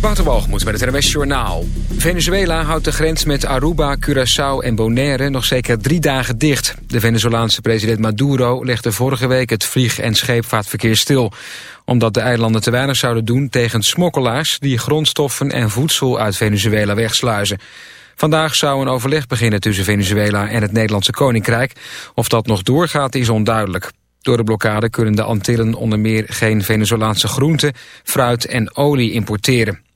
Waterwalgemoed met het NWS Journaal. Venezuela houdt de grens met Aruba, Curaçao en Bonaire nog zeker drie dagen dicht. De Venezolaanse president Maduro legde vorige week het vlieg- en scheepvaartverkeer stil. Omdat de eilanden te weinig zouden doen tegen smokkelaars... die grondstoffen en voedsel uit Venezuela wegsluizen. Vandaag zou een overleg beginnen tussen Venezuela en het Nederlandse Koninkrijk. Of dat nog doorgaat is onduidelijk. Door de blokkade kunnen de Antillen onder meer geen Venezolaanse groenten, fruit en olie importeren.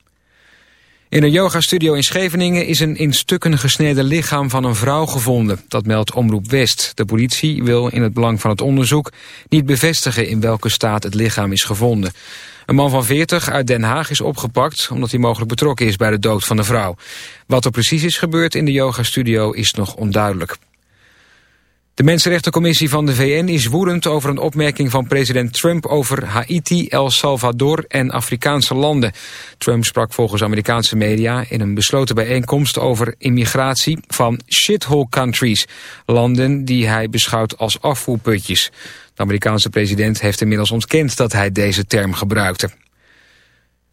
In een yogastudio in Scheveningen is een in stukken gesneden lichaam van een vrouw gevonden. Dat meldt Omroep West. De politie wil in het belang van het onderzoek niet bevestigen in welke staat het lichaam is gevonden. Een man van 40 uit Den Haag is opgepakt omdat hij mogelijk betrokken is bij de dood van de vrouw. Wat er precies is gebeurd in de yogastudio is nog onduidelijk. De Mensenrechtencommissie van de VN is woedend over een opmerking van president Trump over Haiti, El Salvador en Afrikaanse landen. Trump sprak volgens Amerikaanse media in een besloten bijeenkomst over immigratie van shithole countries, landen die hij beschouwt als afvoerputjes. De Amerikaanse president heeft inmiddels ontkend dat hij deze term gebruikte.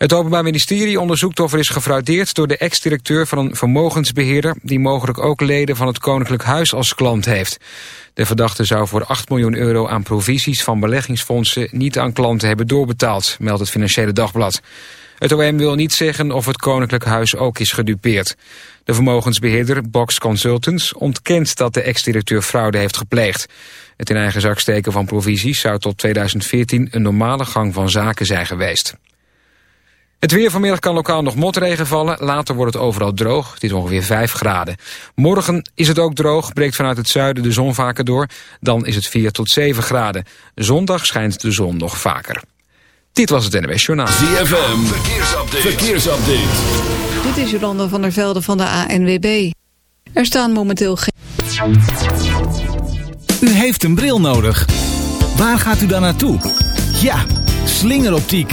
Het Openbaar Ministerie onderzoekt of er is gefraudeerd door de ex-directeur van een vermogensbeheerder die mogelijk ook leden van het Koninklijk Huis als klant heeft. De verdachte zou voor 8 miljoen euro aan provisies van beleggingsfondsen niet aan klanten hebben doorbetaald, meldt het Financiële Dagblad. Het OM wil niet zeggen of het Koninklijk Huis ook is gedupeerd. De vermogensbeheerder Box Consultants ontkent dat de ex-directeur fraude heeft gepleegd. Het in eigen zak steken van provisies zou tot 2014 een normale gang van zaken zijn geweest. Het weer vanmiddag kan lokaal nog motregen vallen. Later wordt het overal droog. Het is ongeveer 5 graden. Morgen is het ook droog. Breekt vanuit het zuiden de zon vaker door. Dan is het 4 tot 7 graden. Zondag schijnt de zon nog vaker. Dit was het NWS Journaal. ZFM. Verkeersupdate. Verkeersupdate. Dit is Jolanda van der Velde van de ANWB. Er staan momenteel geen... U heeft een bril nodig. Waar gaat u dan naartoe? Ja, slingeroptiek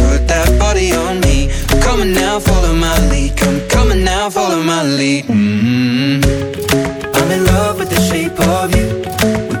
shape of you.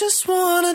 just wanna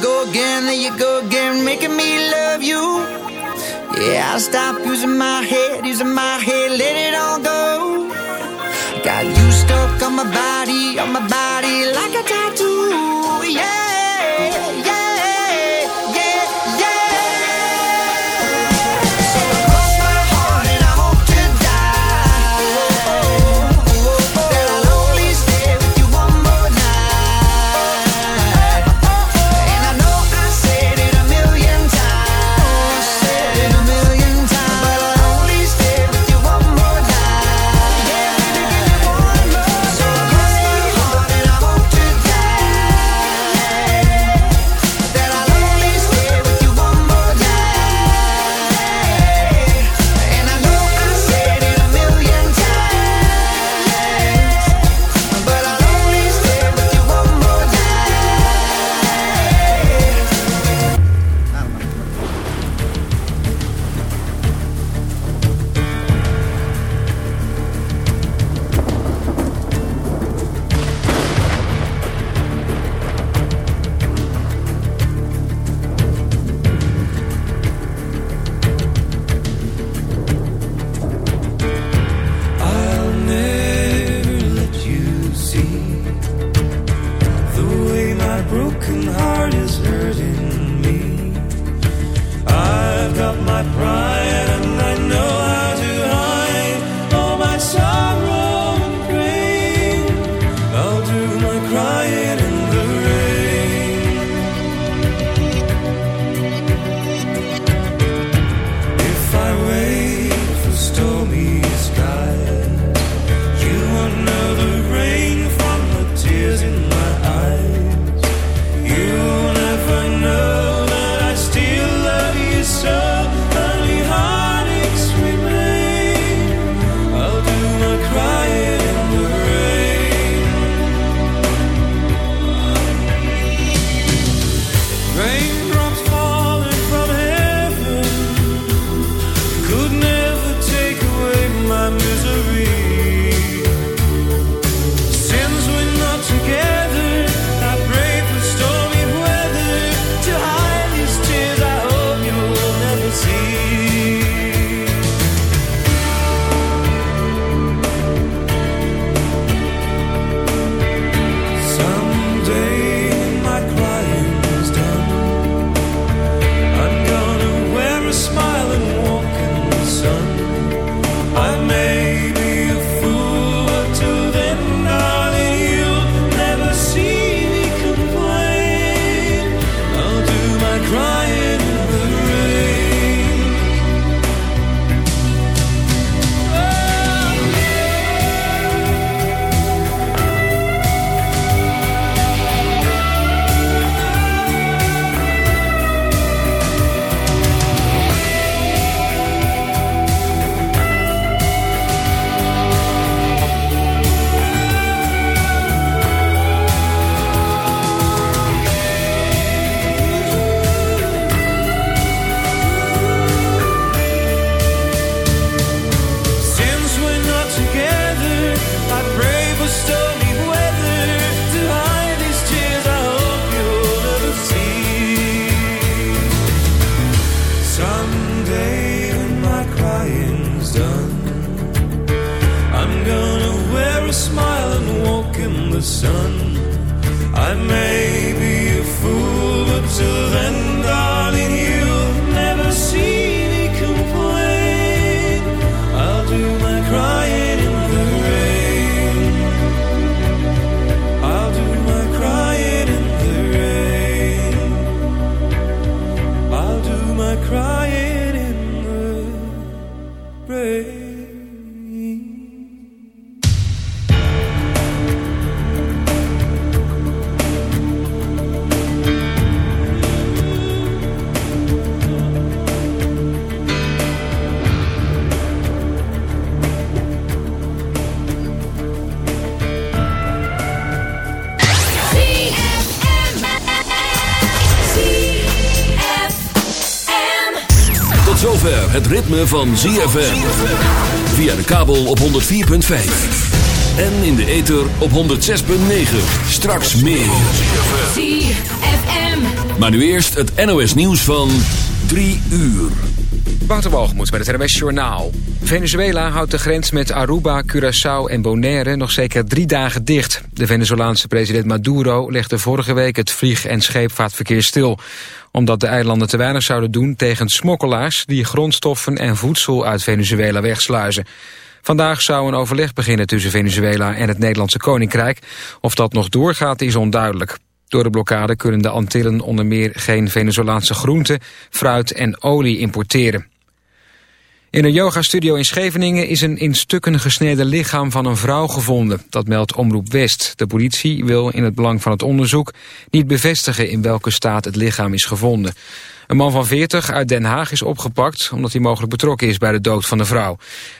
go again, there you go again, making me love you. Yeah, I stop using my head, using my head, let it all go. Got you stuck on my body, on my body, like a tattoo. Yeah. van ZFM. Via de kabel op 104.5. En in de ether op 106.9. Straks meer. ZFM. Maar nu eerst het NOS nieuws van 3 uur. Waterbalgemoed met het NOS Journaal. Venezuela houdt de grens met Aruba, Curaçao en Bonaire nog zeker drie dagen dicht. De Venezolaanse president Maduro legde vorige week het vlieg- en scheepvaartverkeer stil omdat de eilanden te weinig zouden doen tegen smokkelaars... die grondstoffen en voedsel uit Venezuela wegsluizen. Vandaag zou een overleg beginnen tussen Venezuela en het Nederlandse Koninkrijk. Of dat nog doorgaat is onduidelijk. Door de blokkade kunnen de Antillen onder meer geen Venezolaanse groenten, fruit en olie importeren. In een yogastudio in Scheveningen is een in stukken gesneden lichaam van een vrouw gevonden. Dat meldt Omroep West. De politie wil in het belang van het onderzoek niet bevestigen in welke staat het lichaam is gevonden. Een man van 40 uit Den Haag is opgepakt omdat hij mogelijk betrokken is bij de dood van de vrouw.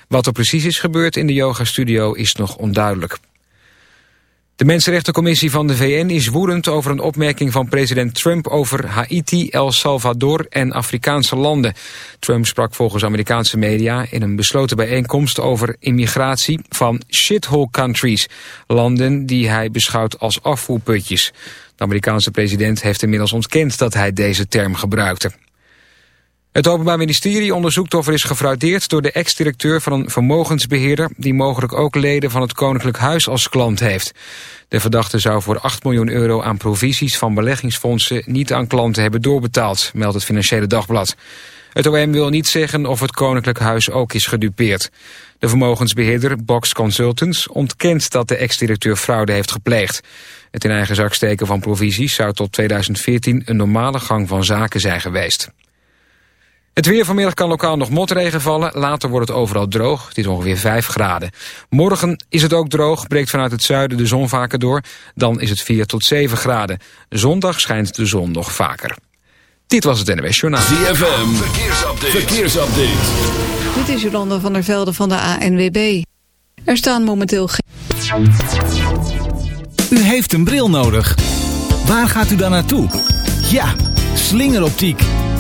Wat er precies is gebeurd in de yogastudio is nog onduidelijk. De Mensenrechtencommissie van de VN is woedend over een opmerking van president Trump over Haiti, El Salvador en Afrikaanse landen. Trump sprak volgens Amerikaanse media in een besloten bijeenkomst over immigratie van shithole countries, landen die hij beschouwt als afvoerputjes. De Amerikaanse president heeft inmiddels ontkend dat hij deze term gebruikte. Het Openbaar Ministerie onderzoekt of er is gefraudeerd door de ex-directeur van een vermogensbeheerder die mogelijk ook leden van het Koninklijk Huis als klant heeft. De verdachte zou voor 8 miljoen euro aan provisies van beleggingsfondsen niet aan klanten hebben doorbetaald, meldt het Financiële Dagblad. Het OM wil niet zeggen of het Koninklijk Huis ook is gedupeerd. De vermogensbeheerder Box Consultants ontkent dat de ex-directeur fraude heeft gepleegd. Het in eigen zak steken van provisies zou tot 2014 een normale gang van zaken zijn geweest. Het weer vanmiddag kan lokaal nog motregen vallen. Later wordt het overal droog. Het is ongeveer 5 graden. Morgen is het ook droog. Breekt vanuit het zuiden de zon vaker door. Dan is het 4 tot 7 graden. Zondag schijnt de zon nog vaker. Dit was het NWS Journaal. ZFM, verkeersupdate. verkeersupdate. Dit is Jolanda van der Velde van de ANWB. Er staan momenteel geen... U heeft een bril nodig. Waar gaat u dan naartoe? Ja, slingeroptiek.